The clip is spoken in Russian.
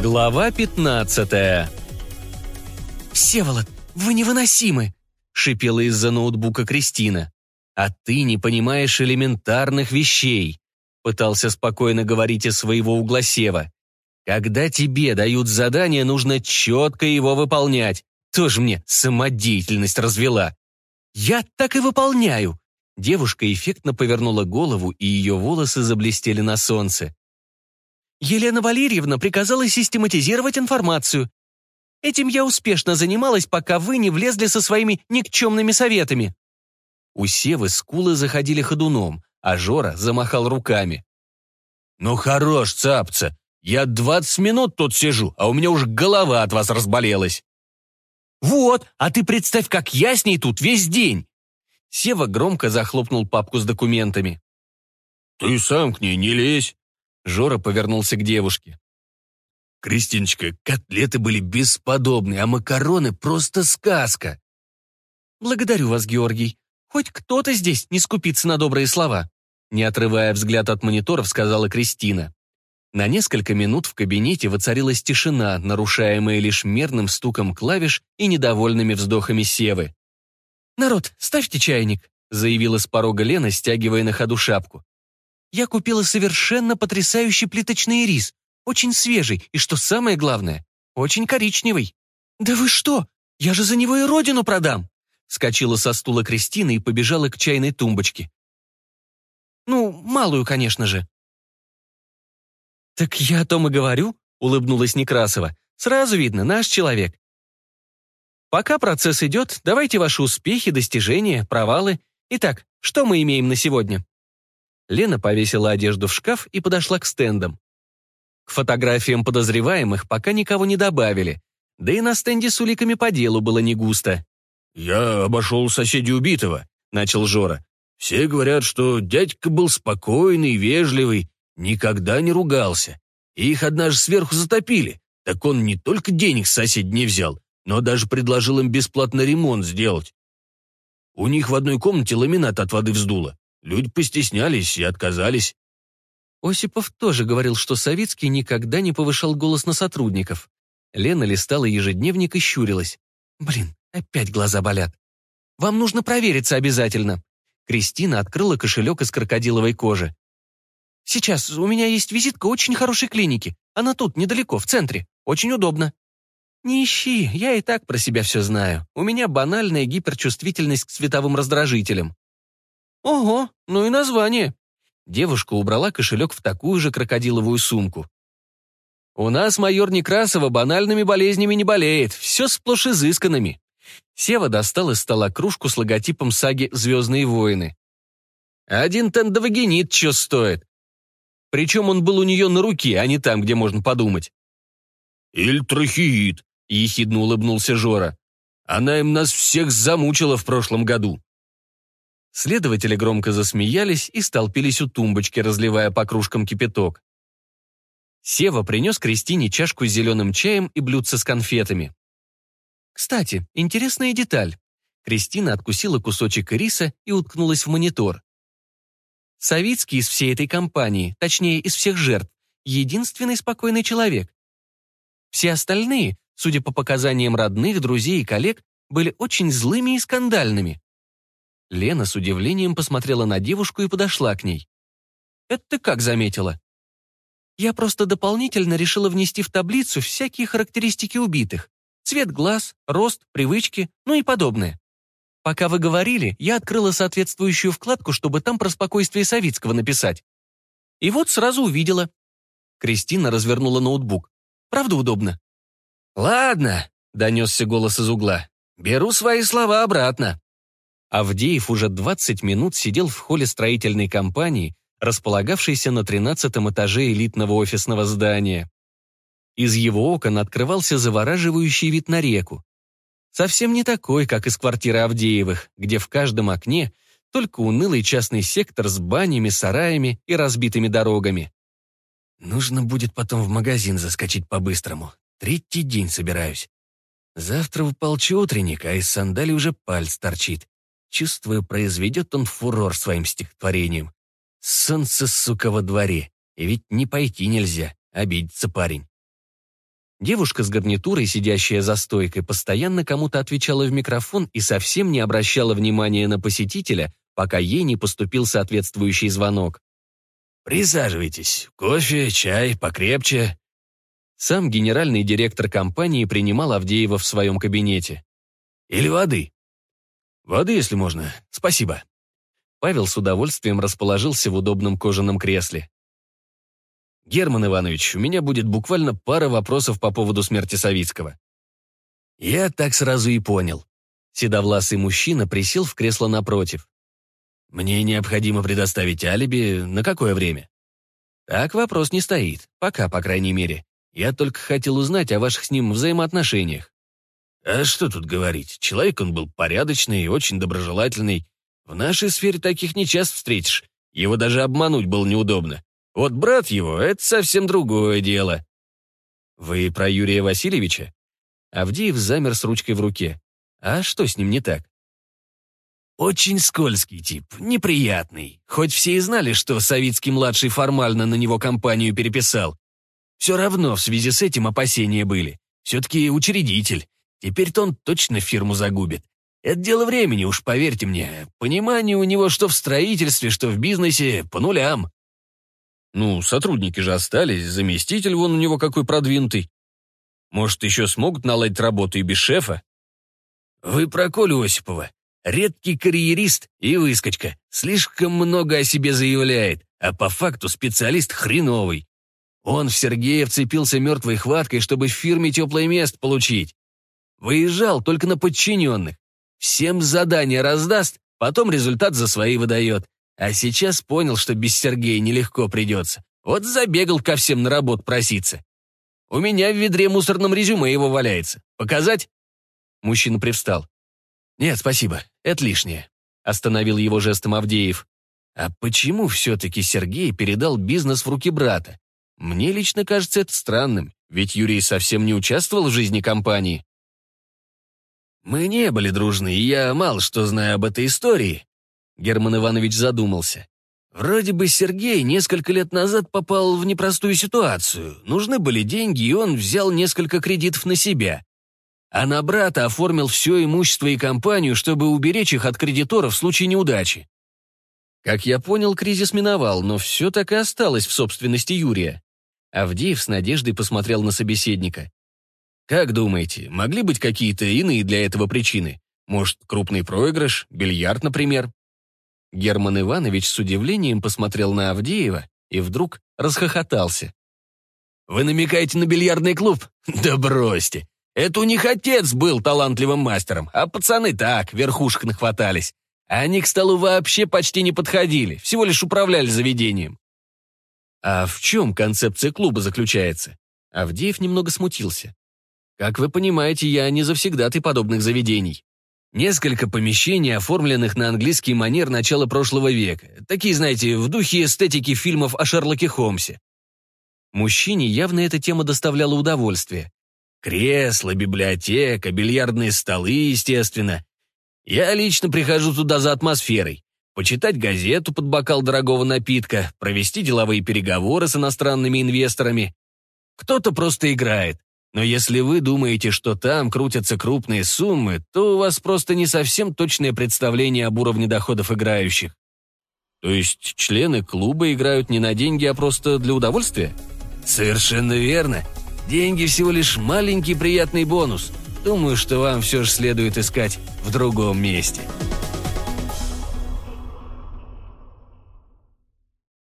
Глава 15 «Всеволод, вы невыносимы!» — шипела из-за ноутбука Кристина. «А ты не понимаешь элементарных вещей», — пытался спокойно говорить из своего угла Сева. «Когда тебе дают задание, нужно четко его выполнять. Тоже мне самодеятельность развела». «Я так и выполняю!» Девушка эффектно повернула голову, и ее волосы заблестели на солнце. Елена Валерьевна приказала систематизировать информацию. Этим я успешно занималась, пока вы не влезли со своими никчемными советами». У Севы скулы заходили ходуном, а Жора замахал руками. «Ну хорош, цапца! Я двадцать минут тут сижу, а у меня уж голова от вас разболелась!» «Вот, а ты представь, как я с ней тут весь день!» Сева громко захлопнул папку с документами. «Ты сам к ней не лезь!» Жора повернулся к девушке. «Кристиночка, котлеты были бесподобные, а макароны просто сказка!» «Благодарю вас, Георгий. Хоть кто-то здесь не скупится на добрые слова», не отрывая взгляд от мониторов, сказала Кристина. На несколько минут в кабинете воцарилась тишина, нарушаемая лишь мерным стуком клавиш и недовольными вздохами Севы. «Народ, ставьте чайник», заявила с порога Лена, стягивая на ходу шапку. Я купила совершенно потрясающий плиточный рис, очень свежий и, что самое главное, очень коричневый. «Да вы что? Я же за него и родину продам!» Скочила со стула Кристина и побежала к чайной тумбочке. «Ну, малую, конечно же». «Так я о том и говорю», — улыбнулась Некрасова. «Сразу видно, наш человек. Пока процесс идет, давайте ваши успехи, достижения, провалы. Итак, что мы имеем на сегодня?» Лена повесила одежду в шкаф и подошла к стендам. К фотографиям подозреваемых пока никого не добавили, да и на стенде с уликами по делу было не густо. «Я обошел соседей убитого», — начал Жора. «Все говорят, что дядька был спокойный, вежливый, никогда не ругался. их однажды сверху затопили, так он не только денег с соседей взял, но даже предложил им бесплатно ремонт сделать. У них в одной комнате ламинат от воды вздуло. Люди постеснялись и отказались. Осипов тоже говорил, что Савицкий никогда не повышал голос на сотрудников. Лена листала ежедневник и щурилась. «Блин, опять глаза болят. Вам нужно провериться обязательно». Кристина открыла кошелек из крокодиловой кожи. «Сейчас, у меня есть визитка очень хорошей клиники. Она тут, недалеко, в центре. Очень удобно». «Не ищи, я и так про себя все знаю. У меня банальная гиперчувствительность к световым раздражителям. Ого, ну и название. Девушка убрала кошелек в такую же крокодиловую сумку. У нас майор Некрасова банальными болезнями не болеет, все сплошь изысканными. Сева достал из стола кружку с логотипом саги «Звездные войны». Один тендовагенит что стоит. Причем он был у нее на руке, а не там, где можно подумать. «Ильтрахиит», — ехидно улыбнулся Жора. «Она им нас всех замучила в прошлом году». Следователи громко засмеялись и столпились у тумбочки, разливая по кружкам кипяток. Сева принес Кристине чашку с зеленым чаем и блюдце с конфетами. Кстати, интересная деталь. Кристина откусила кусочек риса и уткнулась в монитор. Савицкий из всей этой компании, точнее, из всех жертв, единственный спокойный человек. Все остальные, судя по показаниям родных, друзей и коллег, были очень злыми и скандальными. Лена с удивлением посмотрела на девушку и подошла к ней. «Это ты как заметила?» «Я просто дополнительно решила внести в таблицу всякие характеристики убитых. Цвет глаз, рост, привычки, ну и подобное. Пока вы говорили, я открыла соответствующую вкладку, чтобы там про спокойствие Савицкого написать. И вот сразу увидела». Кристина развернула ноутбук. «Правда удобно?» «Ладно», — донесся голос из угла. «Беру свои слова обратно». Авдеев уже 20 минут сидел в холле строительной компании, располагавшейся на 13 этаже элитного офисного здания. Из его окон открывался завораживающий вид на реку. Совсем не такой, как из квартиры Авдеевых, где в каждом окне только унылый частный сектор с банями, сараями и разбитыми дорогами. Нужно будет потом в магазин заскочить по-быстрому. Третий день собираюсь. Завтра выполчу утренник, а из сандали уже пальц торчит. Чувствую, произведет он фурор своим стихотворением. Солнце, сука, во дворе. И ведь не пойти нельзя, обидится парень. Девушка с гарнитурой, сидящая за стойкой, постоянно кому-то отвечала в микрофон и совсем не обращала внимания на посетителя, пока ей не поступил соответствующий звонок. «Присаживайтесь. Кофе, чай, покрепче». Сам генеральный директор компании принимал Авдеева в своем кабинете. «Или воды?» «Воды, если можно. Спасибо». Павел с удовольствием расположился в удобном кожаном кресле. «Герман Иванович, у меня будет буквально пара вопросов по поводу смерти Савицкого». «Я так сразу и понял». Седовласый мужчина присел в кресло напротив. «Мне необходимо предоставить алиби на какое время?» «Так вопрос не стоит. Пока, по крайней мере. Я только хотел узнать о ваших с ним взаимоотношениях». «А что тут говорить? Человек он был порядочный и очень доброжелательный. В нашей сфере таких не часто встретишь. Его даже обмануть было неудобно. Вот брат его — это совсем другое дело. Вы про Юрия Васильевича? Авдеев замер с ручкой в руке. А что с ним не так? Очень скользкий тип, неприятный. Хоть все и знали, что Савицкий-младший формально на него компанию переписал. Все равно в связи с этим опасения были. Все-таки учредитель. Теперь-то он точно фирму загубит. Это дело времени, уж поверьте мне. Понимание у него что в строительстве, что в бизнесе по нулям. Ну, сотрудники же остались, заместитель вон у него какой продвинутый. Может, еще смогут наладить работу и без шефа? Вы про Колю Осипова. Редкий карьерист и выскочка. Слишком много о себе заявляет, а по факту специалист хреновый. Он в Сергея вцепился мертвой хваткой, чтобы в фирме теплое место получить. Выезжал только на подчиненных. Всем задание раздаст, потом результат за свои выдает. А сейчас понял, что без Сергея нелегко придется. Вот забегал ко всем на работу проситься. У меня в ведре мусорном резюме его валяется. Показать?» Мужчина привстал. «Нет, спасибо, это лишнее», — остановил его жестом Авдеев. «А почему все-таки Сергей передал бизнес в руки брата? Мне лично кажется это странным, ведь Юрий совсем не участвовал в жизни компании». «Мы не были дружны, и я мало что знаю об этой истории», Герман Иванович задумался. Вроде бы Сергей несколько лет назад попал в непростую ситуацию. Нужны были деньги, и он взял несколько кредитов на себя. А на брата оформил все имущество и компанию, чтобы уберечь их от кредиторов в случае неудачи. Как я понял, кризис миновал, но все так и осталось в собственности Юрия. Авдеев с надеждой посмотрел на собеседника. «Как думаете, могли быть какие-то иные для этого причины? Может, крупный проигрыш, бильярд, например?» Герман Иванович с удивлением посмотрел на Авдеева и вдруг расхохотался. «Вы намекаете на бильярдный клуб? Да бросьте! Это у них отец был талантливым мастером, а пацаны так, верхушек нахватались. Они к столу вообще почти не подходили, всего лишь управляли заведением». «А в чем концепция клуба заключается?» Авдеев немного смутился. «Как вы понимаете, я не завсегдатый подобных заведений. Несколько помещений, оформленных на английский манер начала прошлого века. Такие, знаете, в духе эстетики фильмов о Шерлоке Холмсе. Мужчине явно эта тема доставляла удовольствие. Кресла, библиотека, бильярдные столы, естественно. Я лично прихожу туда за атмосферой. Почитать газету под бокал дорогого напитка, провести деловые переговоры с иностранными инвесторами. Кто-то просто играет. Но если вы думаете, что там крутятся крупные суммы, то у вас просто не совсем точное представление об уровне доходов играющих. То есть члены клуба играют не на деньги, а просто для удовольствия? Совершенно верно. Деньги всего лишь маленький приятный бонус. Думаю, что вам все же следует искать в другом месте.